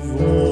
vou.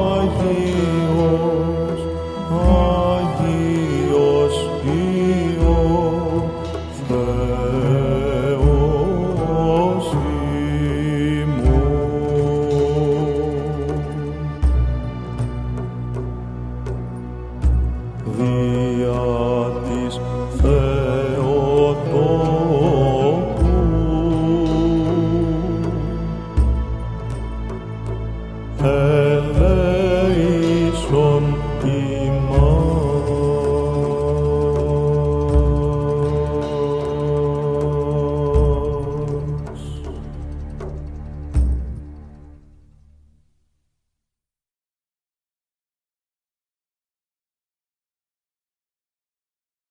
pearl